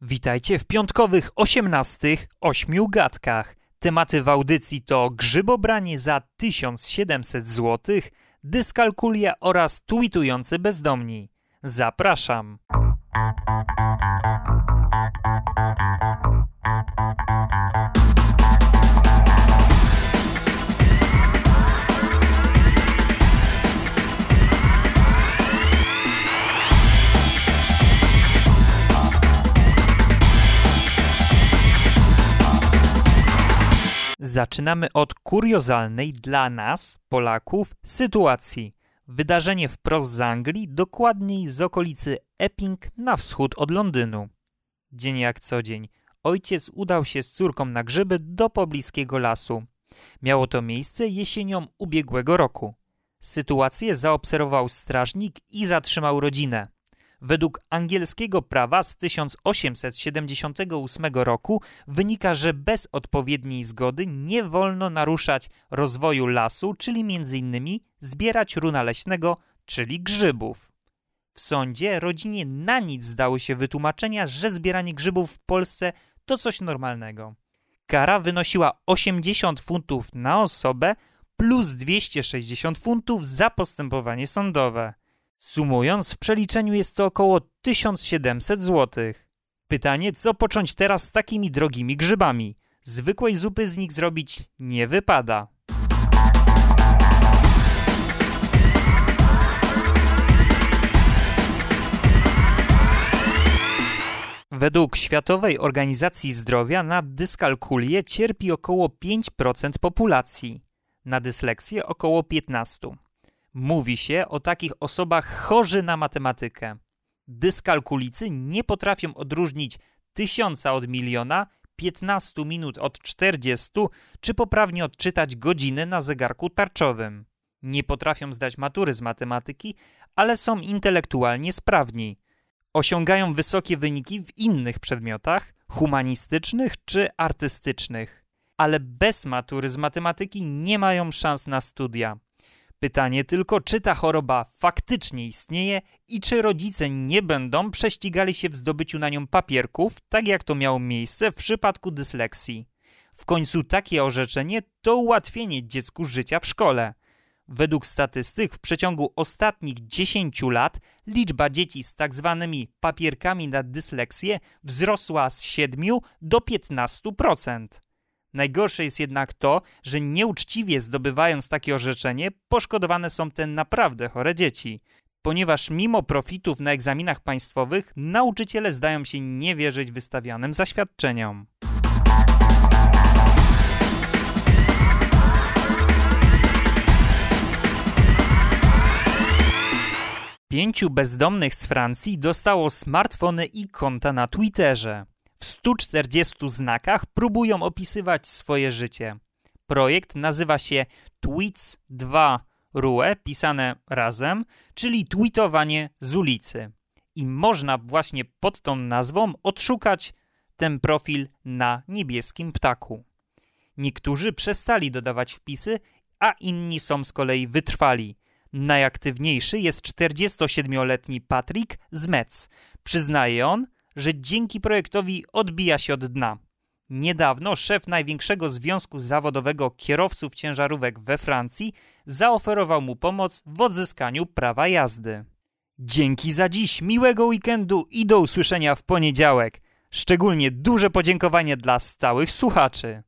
Witajcie w piątkowych osiemnastych ośmiu gadkach. Tematy w audycji to grzybobranie za 1700 zł, dyskalkulia oraz tweetujący bezdomni. Zapraszam. Zaczynamy od kuriozalnej dla nas, Polaków, sytuacji. Wydarzenie wprost z Anglii, dokładniej z okolicy Epping na wschód od Londynu. Dzień jak co dzień. Ojciec udał się z córką na grzyby do pobliskiego lasu. Miało to miejsce jesienią ubiegłego roku. Sytuację zaobserwował strażnik i zatrzymał rodzinę. Według angielskiego prawa z 1878 roku wynika, że bez odpowiedniej zgody nie wolno naruszać rozwoju lasu, czyli m.in. zbierać runa leśnego, czyli grzybów. W sądzie rodzinie na nic zdały się wytłumaczenia, że zbieranie grzybów w Polsce to coś normalnego. Kara wynosiła 80 funtów na osobę plus 260 funtów za postępowanie sądowe. Sumując, w przeliczeniu jest to około 1700 zł. Pytanie, co począć teraz z takimi drogimi grzybami? Zwykłej zupy z nich zrobić nie wypada. Według Światowej Organizacji Zdrowia na dyskalkulię cierpi około 5% populacji, na dysleksję około 15%. Mówi się o takich osobach chorzy na matematykę. Dyskalkulicy nie potrafią odróżnić tysiąca od miliona, 15 minut od 40, czy poprawnie odczytać godziny na zegarku tarczowym. Nie potrafią zdać matury z matematyki, ale są intelektualnie sprawni. Osiągają wysokie wyniki w innych przedmiotach, humanistycznych czy artystycznych, ale bez matury z matematyki nie mają szans na studia. Pytanie tylko, czy ta choroba faktycznie istnieje i czy rodzice nie będą prześcigali się w zdobyciu na nią papierków, tak jak to miało miejsce w przypadku dysleksji. W końcu takie orzeczenie to ułatwienie dziecku życia w szkole. Według statystyk w przeciągu ostatnich 10 lat liczba dzieci z tak zwanymi papierkami na dysleksję wzrosła z 7 do 15%. Najgorsze jest jednak to, że nieuczciwie zdobywając takie orzeczenie, poszkodowane są te naprawdę chore dzieci. Ponieważ mimo profitów na egzaminach państwowych, nauczyciele zdają się nie wierzyć wystawianym zaświadczeniom. Pięciu bezdomnych z Francji dostało smartfony i konta na Twitterze w 140 znakach próbują opisywać swoje życie. Projekt nazywa się Tweets 2 RUE, pisane razem, czyli tweetowanie z ulicy. I można właśnie pod tą nazwą odszukać ten profil na niebieskim ptaku. Niektórzy przestali dodawać wpisy, a inni są z kolei wytrwali. Najaktywniejszy jest 47-letni Patrick z Metz. Przyznaje on, że dzięki projektowi odbija się od dna. Niedawno szef największego związku zawodowego kierowców ciężarówek we Francji zaoferował mu pomoc w odzyskaniu prawa jazdy. Dzięki za dziś, miłego weekendu i do usłyszenia w poniedziałek. Szczególnie duże podziękowanie dla stałych słuchaczy.